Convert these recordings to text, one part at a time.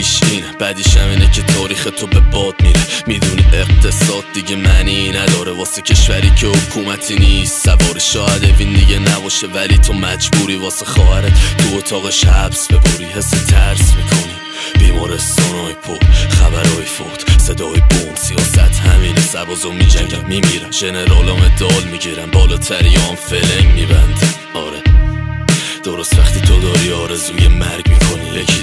خوبیش اینه. بدیش اینه که تاریخ تو به باد میره. می‌دونی اقتصاد دیگه معنی نداره. واسه کشوری که حکومتی نیست. سوار شاید اوین دیگه نباشه ولی تو مجبوری واسه خواهرت تو اتاقش حبس ببری. حس ترس می‌کنی. بیمارستان های پر خبرهای فوت صدای بوم سیاست همین سربازا میجنگن میمیرن جنرال مدال می‌گیرن بالاتری هم فلنگ میبندن. آره. درست وقتی تو داری آرزوی مرگ می‌کنی یکی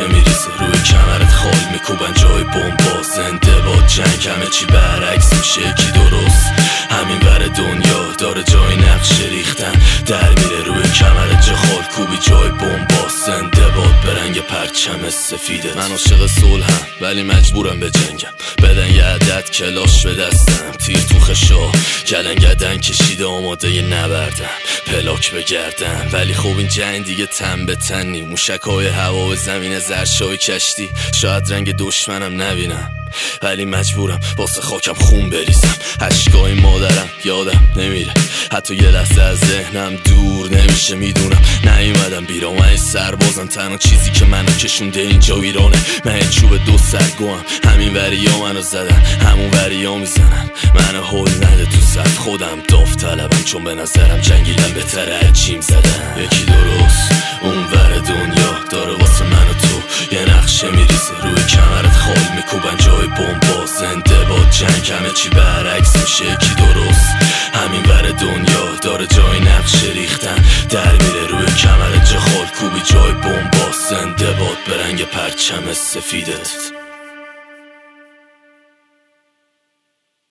یه نقشه میریزه روی کمرت خال میکوبن جای بمبا زنده با جنگ. همه چی برعکس میشه یکی درست؟ همین ور دنیا داره جای بمبا زنده باد برنگ پرچم سفیده من عاشق صلحم ولی مجبورم به جنگم. بدن یه عدد کلاش به دستم. تیر تو خشا کلنگدن کشیده آماده یه نبردم. پلاک بگردم ولی خب این جنگ دیگه تن به تن نی موشک های هوا به زمین زرشای کشتی. شاید رنگ دشمنم نبینم. ولی مجبورم واسه خاکم خون بریزم. عشقای مادرم یادم نمیره. حتی یه لحظه از ذهنم دور نمیشه می‌دونم نیومدم بیرام من سربازم تنها چیزی که منو کشونده اینجا ایرانه من چوب دو سرگوام. همین وریا منو زدن همون وریا می‌زنن. منو هول نده تو صف. خودم داوطلبم چون به نظرم جنگیدن بهتره عجیم زدن. یکی درست اون ور دنیا داره واسه من و تو یه نقشه میریزه. روی کمرت خال میکوبن جای بمبا زنده با جنگ همه چی برعکس میشه یکی درست. همین ور دنیا داره جای نقشه ریختن در میره روی کمرت جا خال کوبی جای بمبا زنده باد به رنگ پرچم سفیدت.